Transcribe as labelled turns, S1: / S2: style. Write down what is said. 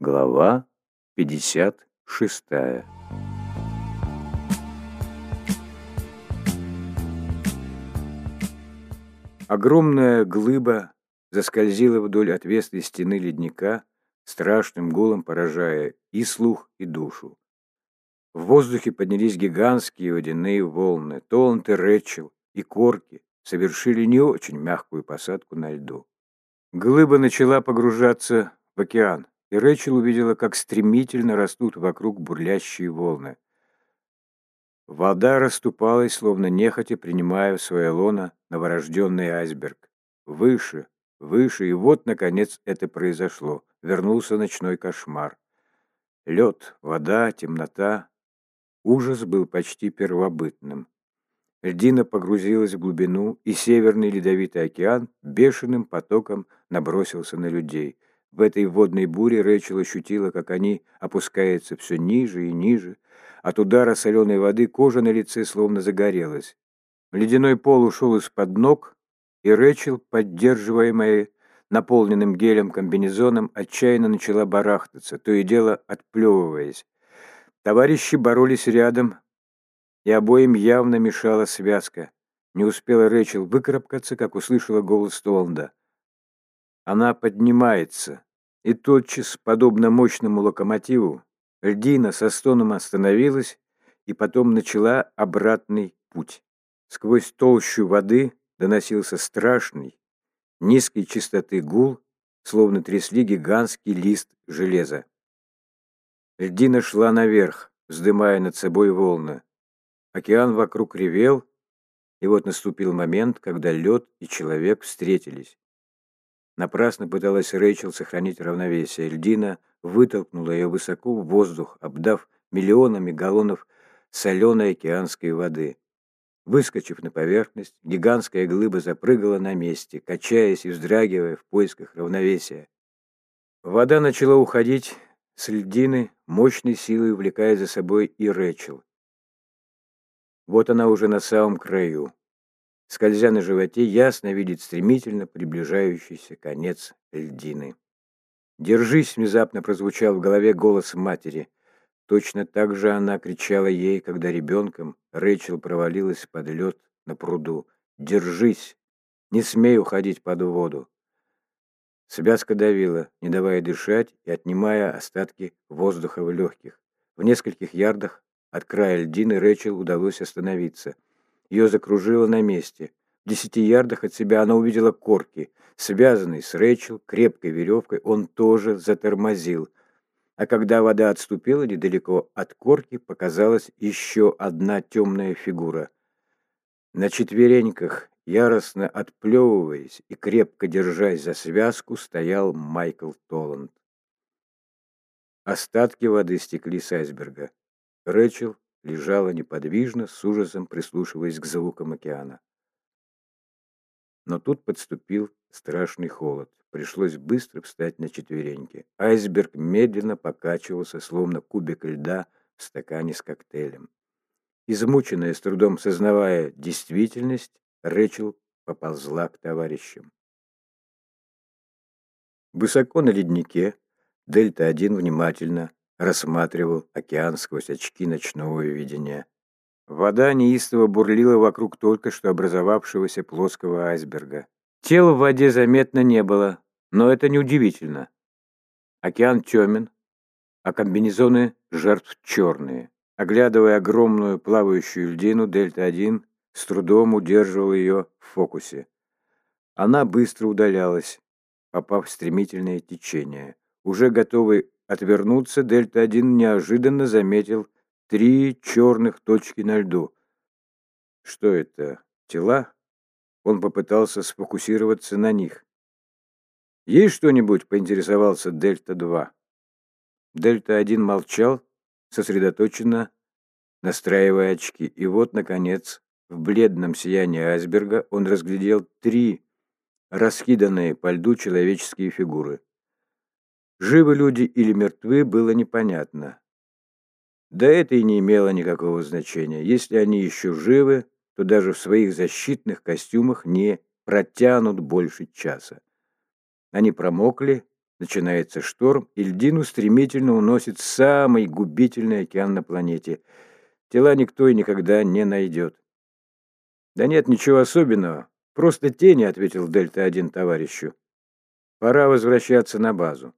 S1: Глава 56 Огромная глыба заскользила вдоль отвесной стены ледника, страшным гулом поражая и слух, и душу. В воздухе поднялись гигантские водяные волны. Толант и Рэчел и Корки совершили не очень мягкую посадку на льду. Глыба начала погружаться в океан и Рэчел увидела, как стремительно растут вокруг бурлящие волны. Вода расступалась, словно нехотя принимая в свое лоно новорожденный айсберг. Выше, выше, и вот, наконец, это произошло. Вернулся ночной кошмар. Лед, вода, темнота. Ужас был почти первобытным. Льдина погрузилась в глубину, и Северный Ледовитый океан бешеным потоком набросился на людей – в этой водной буре Рэйчел ощутила, как они опускаются все ниже и ниже. От удара соленой воды кожа на лице словно загорелась. Ледяной пол ушел из-под ног, и Рэчел, поддерживаемая наполненным гелем комбинезоном, отчаянно начала барахтаться, то и дело отплевываясь. Товарищи боролись рядом, и обоим явно мешала связка. Не успела Рэчел выкарабкаться, как услышала голос Толанда. Она поднимается, и тотчас, подобно мощному локомотиву, льдина со стоном остановилась и потом начала обратный путь. Сквозь толщу воды доносился страшный, низкой чистоты гул, словно трясли гигантский лист железа. Льдина шла наверх, вздымая над собой волны. Океан вокруг ревел, и вот наступил момент, когда лед и человек встретились. Напрасно пыталась Рэйчел сохранить равновесие. Льдина вытолкнула ее высоко в воздух, обдав миллионами галлонов соленой океанской воды. Выскочив на поверхность, гигантская глыба запрыгала на месте, качаясь и вздрагивая в поисках равновесия. Вода начала уходить с льдины, мощной силой увлекая за собой и Рэчел. Вот она уже на самом краю скользя на животе, ясно видит стремительно приближающийся конец льдины. «Держись!» — внезапно прозвучал в голове голос матери. Точно так же она кричала ей, когда ребенком Рэйчел провалилась под лед на пруду. «Держись! Не смей уходить под воду!» Связка давила, не давая дышать и отнимая остатки воздуха в легких. В нескольких ярдах от края льдины Рэчел удалось остановиться — ее закружило на месте. В десяти ярдах от себя она увидела корки. Связанный с Рэчел крепкой веревкой, он тоже затормозил. А когда вода отступила недалеко от корки, показалась еще одна темная фигура. На четвереньках, яростно отплевываясь и крепко держась за связку, стоял Майкл Толланд. Остатки воды стекли с айсберга. Рэчел лежала неподвижно, с ужасом прислушиваясь к звукам океана. Но тут подступил страшный холод. Пришлось быстро встать на четвереньки. Айсберг медленно покачивался, словно кубик льда в стакане с коктейлем. Измученная, с трудом сознавая действительность, Рэчел поползла к товарищам. Высоко на леднике Дельта-1 внимательно рассматривал океан сквозь очки ночного видения. Вода неистово бурлила вокруг только что образовавшегося плоского айсберга. Тела в воде заметно не было, но это неудивительно. Океан темен, а комбинезоны жертв черные. Оглядывая огромную плавающую льдину, Дельта-1 с трудом удерживал ее в фокусе. Она быстро удалялась, попав в стремительное течение. Уже готовый отвернуться, Дельта-1 неожиданно заметил три черных точки на льду. Что это? Тела? Он попытался сфокусироваться на них. «Есть что-нибудь?» — поинтересовался Дельта-2. Дельта-1 молчал, сосредоточенно настраивая очки. И вот, наконец, в бледном сиянии айсберга он разглядел три раскиданные по льду человеческие фигуры. Живы люди или мертвы, было непонятно. Да это и не имело никакого значения. Если они еще живы, то даже в своих защитных костюмах не протянут больше часа. Они промокли, Начинается шторм, и льдину стремительно уносит самый губительный океан на планете. Тела никто и никогда не найдет. «Да нет ничего особенного. Просто тени», — ответил Дельта-1 товарищу. «Пора возвращаться на базу».